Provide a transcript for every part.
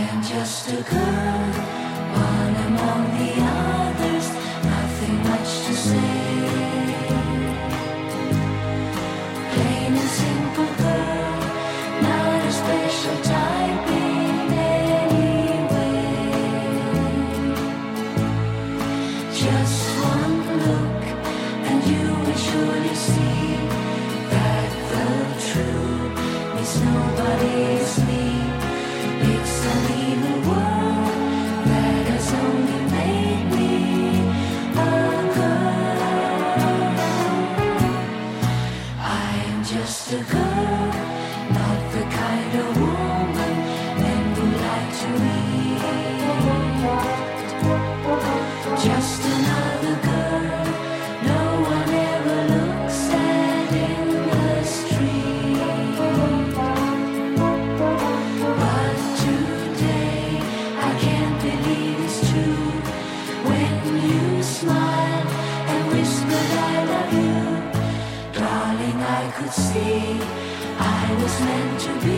am just a girl, one among the others, nothing much to say. Plain and simple girl, not a special type in any way. Just one look, and you will surely see that the truth is nobody's is me. Just a girl. I could see I was meant to be.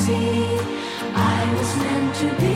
see. I was meant to be